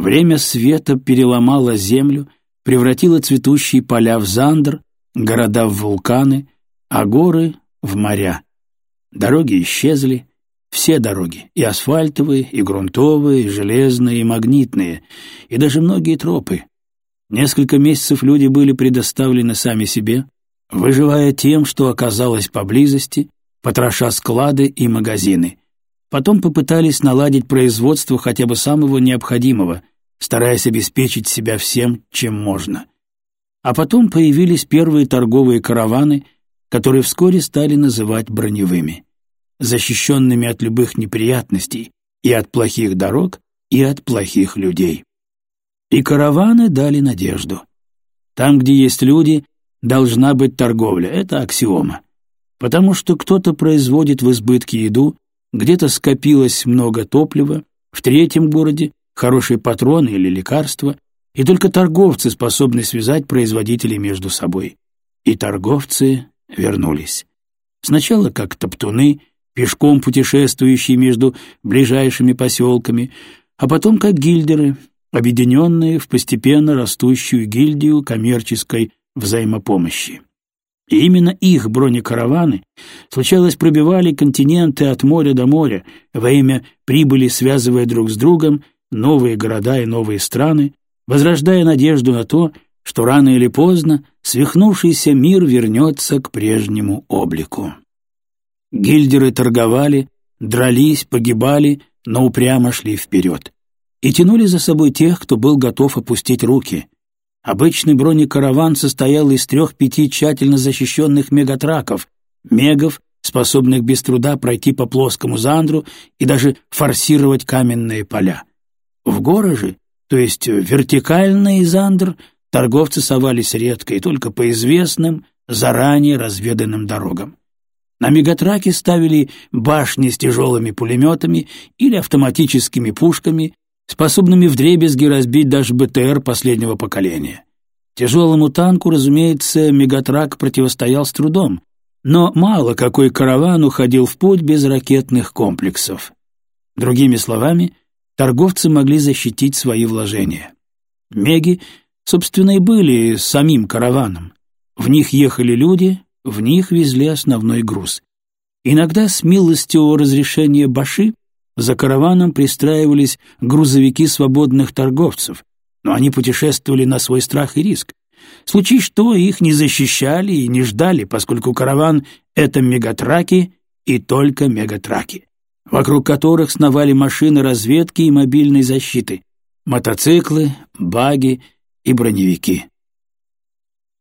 Время света переломало землю, превратило цветущие поля в зандр, города в вулканы, а горы — в моря. Дороги исчезли, все дороги, и асфальтовые, и грунтовые, и железные, и магнитные, и даже многие тропы. Несколько месяцев люди были предоставлены сами себе, выживая тем, что оказалось поблизости, потроша склады и магазины. Потом попытались наладить производство хотя бы самого необходимого, стараясь обеспечить себя всем, чем можно. А потом появились первые торговые караваны, которые вскоре стали называть броневыми, защищенными от любых неприятностей и от плохих дорог, и от плохих людей. И караваны дали надежду. Там, где есть люди, должна быть торговля, это аксиома. Потому что кто-то производит в избытке еду, где-то скопилось много топлива, в третьем городе хорошие патроны или лекарства, и только торговцы способны связать производителей между собой. И торговцы вернулись. Сначала как топтуны, пешком путешествующие между ближайшими поселками, а потом как гильдеры, объединенные в постепенно растущую гильдию коммерческой взаимопомощи. И именно их бронекараваны, случалось, пробивали континенты от моря до моря, во имя прибыли связывая друг с другом новые города и новые страны, возрождая надежду на то, что рано или поздно свихнувшийся мир вернется к прежнему облику. Гильдеры торговали, дрались, погибали, но упрямо шли вперед. И тянули за собой тех, кто был готов опустить руки. Обычный бронекараван состоял из трех-пяти тщательно защищенных мегатраков, мегов, способных без труда пройти по плоскому зандру и даже форсировать каменные поля. В горы же, то есть вертикальный зандр, торговцы совались редко и только по известным, заранее разведанным дорогам. На мегатраке ставили башни с тяжелыми пулеметами или автоматическими пушками, способными вдребезги разбить даже БТР последнего поколения. Тяжелому танку, разумеется, мегатрак противостоял с трудом, но мало какой караван уходил в путь без ракетных комплексов. Другими словами, торговцы могли защитить свои вложения. Меги, собственно, и были самим караваном. В них ехали люди, в них везли основной груз. Иногда с милостивого разрешения Баши за караваном пристраивались грузовики свободных торговцев, но они путешествовали на свой страх и риск. Случись что, их не защищали и не ждали, поскольку караван — это мегатраки и только мегатраки вокруг которых сновали машины разведки и мобильной защиты, мотоциклы, баги и броневики.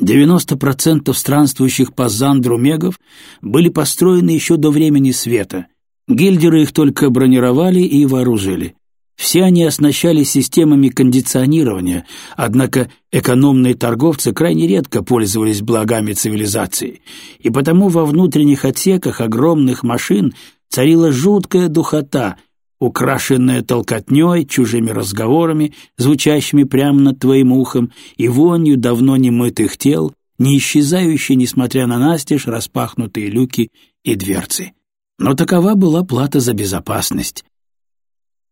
90% странствующих по Зандру мегов были построены еще до времени света. Гильдеры их только бронировали и вооружили. Все они оснащались системами кондиционирования, однако экономные торговцы крайне редко пользовались благами цивилизации, и потому во внутренних отсеках огромных машин царила жуткая духота, украшенная толкотней, чужими разговорами, звучащими прямо над твоим ухом, и вонью давно немытых тел, не исчезающей, несмотря на настежь, распахнутые люки и дверцы. Но такова была плата за безопасность.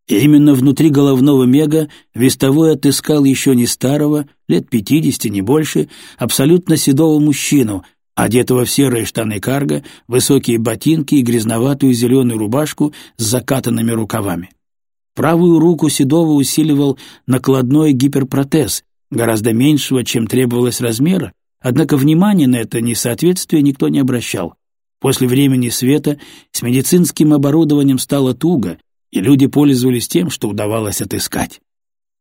И именно внутри головного мега Вестовой отыскал еще не старого, лет пятидесяти, не больше, абсолютно седого мужчину — одетого в серые штаны карго, высокие ботинки и грязноватую зеленую рубашку с закатанными рукавами. Правую руку Седова усиливал накладной гиперпротез, гораздо меньшего, чем требовалось размера, однако внимания на это несоответствие никто не обращал. После времени света с медицинским оборудованием стало туго, и люди пользовались тем, что удавалось отыскать.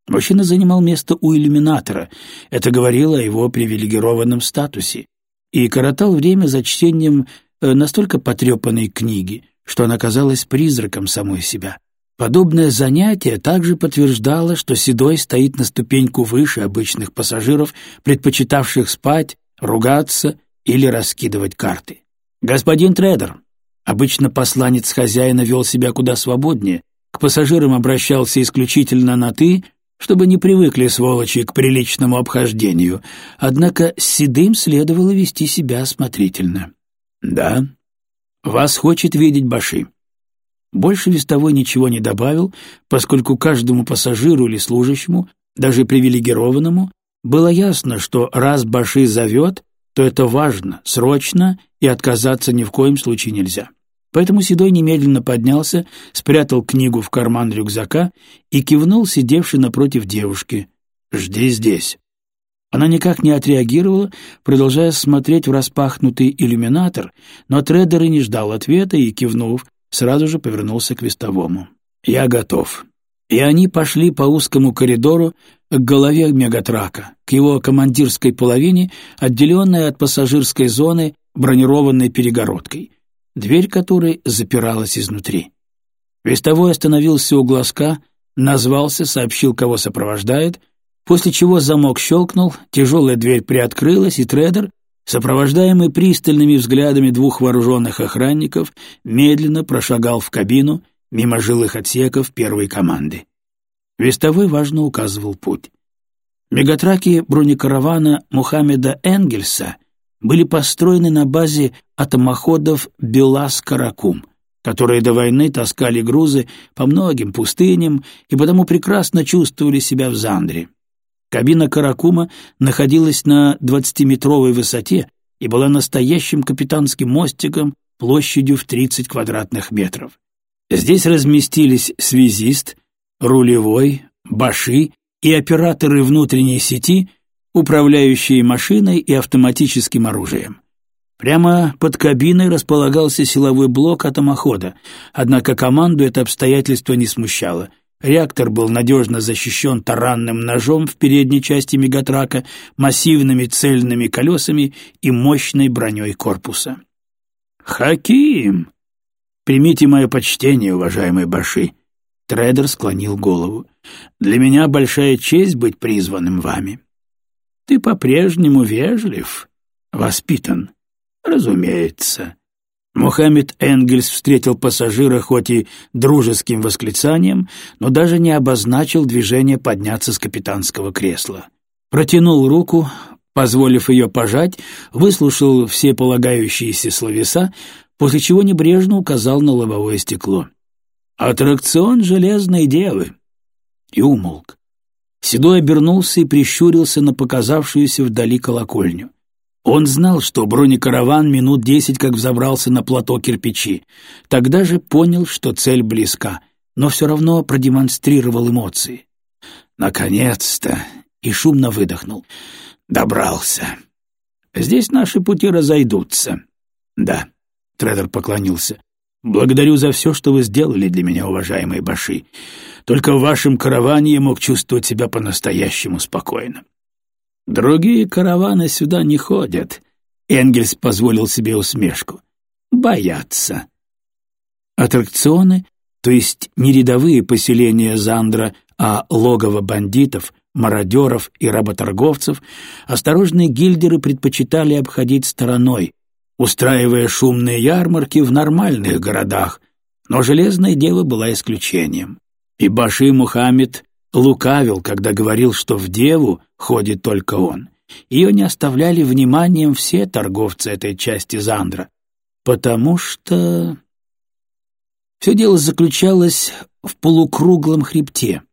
Мужчина занимал место у иллюминатора, это говорило о его привилегированном статусе и коротал время за чтением э, настолько потрепанной книги, что она казалась призраком самой себя. Подобное занятие также подтверждало, что Седой стоит на ступеньку выше обычных пассажиров, предпочитавших спать, ругаться или раскидывать карты. «Господин трейдер!» Обычно посланец хозяина вел себя куда свободнее, к пассажирам обращался исключительно на «ты», чтобы не привыкли сволочи к приличному обхождению, однако с седым следовало вести себя осмотрительно. «Да, вас хочет видеть Баши». Больше вестовой ничего не добавил, поскольку каждому пассажиру или служащему, даже привилегированному, было ясно, что раз Баши зовет, то это важно, срочно, и отказаться ни в коем случае нельзя. Поэтому Седой немедленно поднялся, спрятал книгу в карман рюкзака и кивнул сидевшей напротив девушки. «Жди здесь». Она никак не отреагировала, продолжая смотреть в распахнутый иллюминатор, но Тредер и не ждал ответа и, кивнув, сразу же повернулся к вестовому. «Я готов». И они пошли по узкому коридору к голове мегатрака, к его командирской половине, отделенной от пассажирской зоны бронированной перегородкой, дверь которой запиралась изнутри. Вестовой остановился у глазка, назвался, сообщил, кого сопровождает, после чего замок щелкнул, тяжелая дверь приоткрылась, и трейдер, сопровождаемый пристальными взглядами двух вооруженных охранников, медленно прошагал в кабину мимо жилых отсеков первой команды. Вестовой важно указывал путь. Мегатраки бронекаравана Мухаммеда Энгельса были построены на базе атомоходов «Белас-Каракум», которые до войны таскали грузы по многим пустыням и потому прекрасно чувствовали себя в Зандре. Кабина Каракума находилась на 20-метровой высоте и была настоящим капитанским мостиком площадью в 30 квадратных метров. Здесь разместились связист, рулевой, баши и операторы внутренней сети, управляющие машиной и автоматическим оружием. Прямо под кабиной располагался силовой блок атомохода, однако команду это обстоятельство не смущало — Реактор был надежно защищен таранным ножом в передней части мегатрака, массивными цельными колесами и мощной броней корпуса. «Хаким! Примите мое почтение, уважаемый Баши!» Трейдер склонил голову. «Для меня большая честь быть призванным вами. Ты по-прежнему вежлив, воспитан, разумеется. Мухаммед Энгельс встретил пассажира хоть и дружеским восклицанием, но даже не обозначил движение подняться с капитанского кресла. Протянул руку, позволив ее пожать, выслушал все полагающиеся словеса, после чего небрежно указал на лобовое стекло. «Аттракцион Железной Девы!» И умолк. Седой обернулся и прищурился на показавшуюся вдали колокольню. Он знал, что бронекараван минут десять как взобрался на плато кирпичи. Тогда же понял, что цель близка, но все равно продемонстрировал эмоции. «Наконец-то!» — и шумно выдохнул. «Добрался. Здесь наши пути разойдутся». «Да», — Тредер поклонился. «Благодарю за все, что вы сделали для меня, уважаемые баши. Только в вашем караване я мог чувствовать себя по-настоящему спокойно. Другие караваны сюда не ходят. Энгельс позволил себе усмешку. Боятся. Аттракционы, то есть не рядовые поселения Зандра, а логово бандитов, мародеров и работорговцев, осторожные гильдеры предпочитали обходить стороной, устраивая шумные ярмарки в нормальных городах, но Железное Дело была исключением. И Баши Мухаммед лукавил, когда говорил, что в деву ходит только он. Ее не оставляли вниманием все торговцы этой части Зандра, потому что... Все дело заключалось в полукруглом хребте,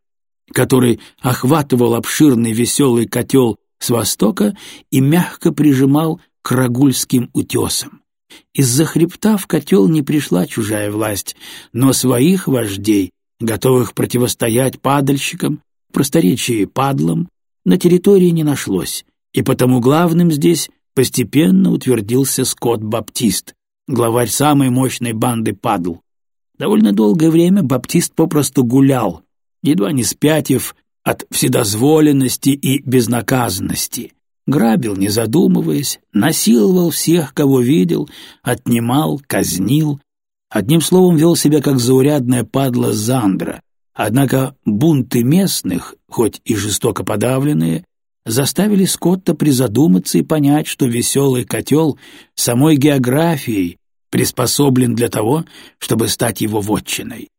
который охватывал обширный веселый котел с востока и мягко прижимал к рагульским утесам. Из-за хребта в котел не пришла чужая власть, но своих вождей готовых противостоять падальщикам, просторечии падлам, на территории не нашлось, и потому главным здесь постепенно утвердился Скотт Баптист, главарь самой мощной банды падл. Довольно долгое время Баптист попросту гулял, едва не спятив от вседозволенности и безнаказанности, грабил, не задумываясь, насиловал всех, кого видел, отнимал, казнил, Одним словом, вел себя как заурядная падла Зандра. Однако бунты местных, хоть и жестоко подавленные, заставили Скотта призадуматься и понять, что веселый котел самой географией приспособлен для того, чтобы стать его вотчиной.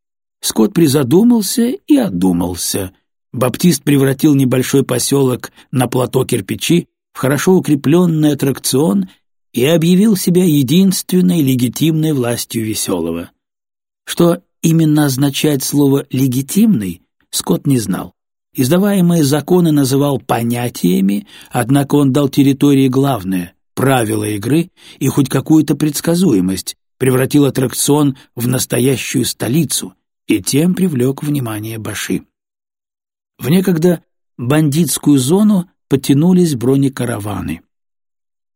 Скотт призадумался и одумался. Баптист превратил небольшой поселок на плато кирпичи в хорошо укрепленный аттракцион и объявил себя единственной легитимной властью Веселого. Что именно означает слово «легитимный», Скотт не знал. Издаваемые законы называл понятиями, однако он дал территории главное — правила игры и хоть какую-то предсказуемость, превратил аттракцион в настоящую столицу и тем привлек внимание Баши. В некогда бандитскую зону потянулись бронекараваны.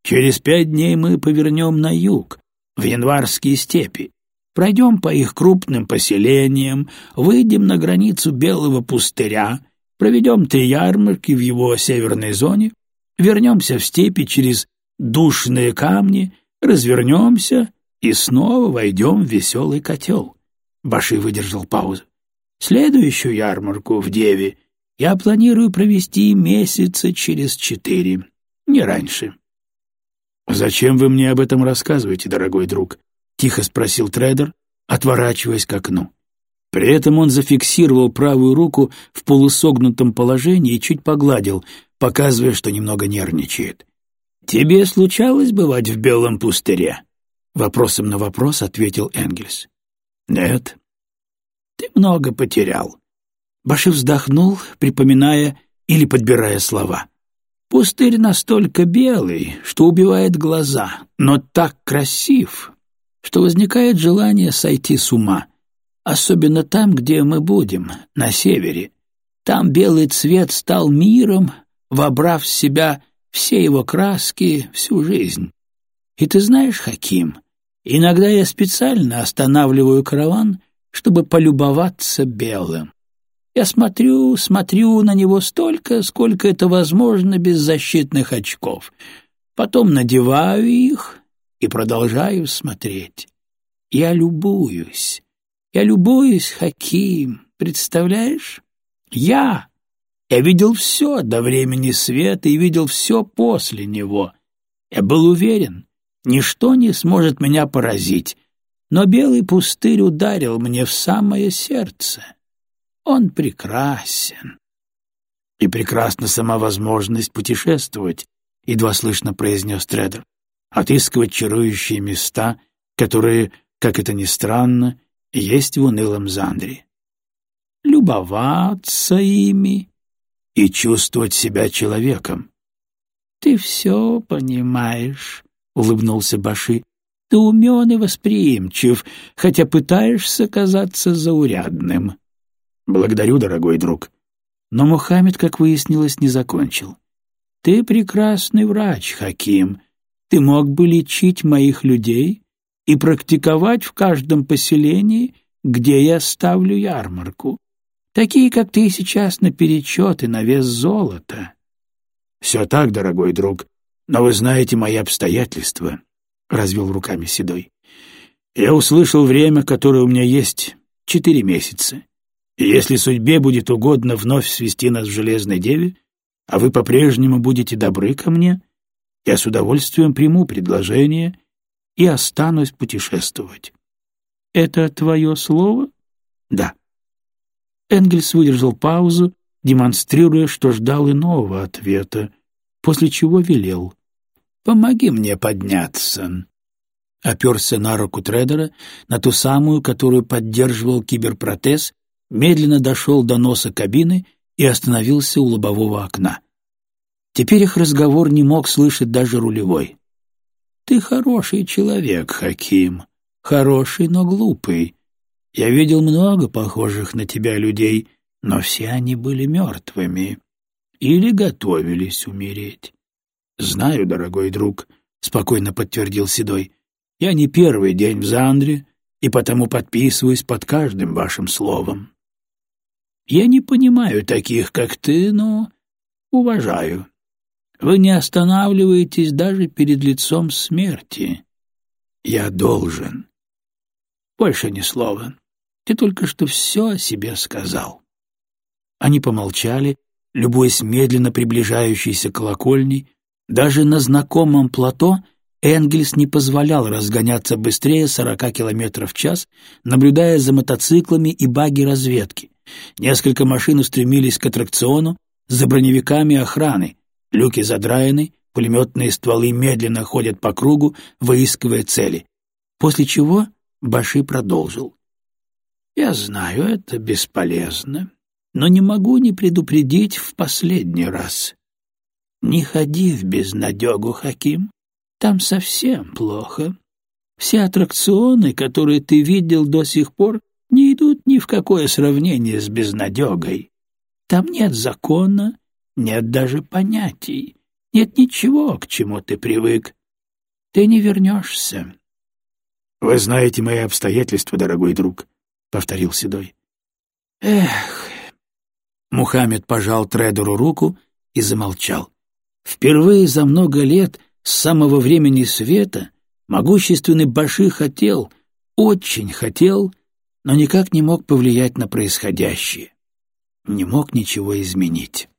«Через пять дней мы повернем на юг, в январские степи. Пройдем по их крупным поселениям, выйдем на границу Белого пустыря, проведем три ярмарки в его северной зоне, вернемся в степи через душные камни, развернемся и снова войдем в веселый котел. Баши выдержал паузу. Следующую ярмарку в Деве я планирую провести месяца через четыре, не раньше. «Зачем вы мне об этом рассказываете, дорогой друг?» — тихо спросил трейдер, отворачиваясь к окну. При этом он зафиксировал правую руку в полусогнутом положении и чуть погладил, показывая, что немного нервничает. «Тебе случалось бывать в белом пустыре?» Вопросом на вопрос ответил Энгельс. «Нет». «Ты много потерял». Баши вздохнул, припоминая или подбирая слова. Пустырь настолько белый, что убивает глаза, но так красив, что возникает желание сойти с ума. Особенно там, где мы будем, на севере. Там белый цвет стал миром, вобрав в себя все его краски всю жизнь. И ты знаешь, Хаким, иногда я специально останавливаю караван, чтобы полюбоваться белым. Я смотрю, смотрю на него столько, сколько это возможно без защитных очков. Потом надеваю их и продолжаю смотреть. Я любуюсь. Я любуюсь, Хаким, представляешь? Я! Я видел все до времени света и видел все после него. Я был уверен, ничто не сможет меня поразить, но белый пустырь ударил мне в самое сердце. Он прекрасен. И прекрасна сама возможность путешествовать, едва слышно произнес Тредер, отыскивать чарующие места, которые, как это ни странно, есть в унылом Зандре. Любоваться ими и чувствовать себя человеком. — Ты все понимаешь, — улыбнулся Баши. — Ты умен и восприимчив, хотя пытаешься казаться заурядным. «Благодарю, дорогой друг». Но Мухаммед, как выяснилось, не закончил. «Ты прекрасный врач, Хаким. Ты мог бы лечить моих людей и практиковать в каждом поселении, где я ставлю ярмарку. Такие, как ты сейчас, наперечет и на вес золота». «Все так, дорогой друг, но вы знаете мои обстоятельства», — развел руками Седой. «Я услышал время, которое у меня есть, четыре месяца. И если судьбе будет угодно вновь свести нас в Железной Деве, а вы по-прежнему будете добры ко мне, я с удовольствием приму предложение и останусь путешествовать. Это твое слово? Да. Энгельс выдержал паузу, демонстрируя, что ждал иного ответа, после чего велел. «Помоги мне подняться». Оперся на руку Тредера, на ту самую, которую поддерживал киберпротез, медленно дошел до носа кабины и остановился у лобового окна. Теперь их разговор не мог слышать даже рулевой. «Ты хороший человек, Хаким, хороший, но глупый. Я видел много похожих на тебя людей, но все они были мертвыми или готовились умереть». «Знаю, дорогой друг», — спокойно подтвердил Седой, — «я не первый день в Зандре, и потому подписываюсь под каждым вашим словом. Я не понимаю таких, как ты, но уважаю. Вы не останавливаетесь даже перед лицом смерти. Я должен. Больше ни слова. Ты только что все о себе сказал. Они помолчали, любуясь медленно приближающейся колокольней. Даже на знакомом плато Энгельс не позволял разгоняться быстрее сорока километров в час, наблюдая за мотоциклами и баги разведки. Несколько машин устремились к аттракциону за броневиками охраны. Люки задраены, пулеметные стволы медленно ходят по кругу, выискивая цели. После чего Баши продолжил. Я знаю, это бесполезно, но не могу не предупредить в последний раз. Не ходи в безнадегу, Хаким, там совсем плохо. Все аттракционы, которые ты видел до сих пор, не идут ни в какое сравнение с безнадегой. Там нет закона, нет даже понятий, нет ничего, к чему ты привык. Ты не вернешься. — Вы знаете мои обстоятельства, дорогой друг, — повторил Седой. — Эх! Мухаммед пожал Тредеру руку и замолчал. Впервые за много лет с самого времени света могущественный Баши хотел, очень хотел, но никак не мог повлиять на происходящее, не мог ничего изменить.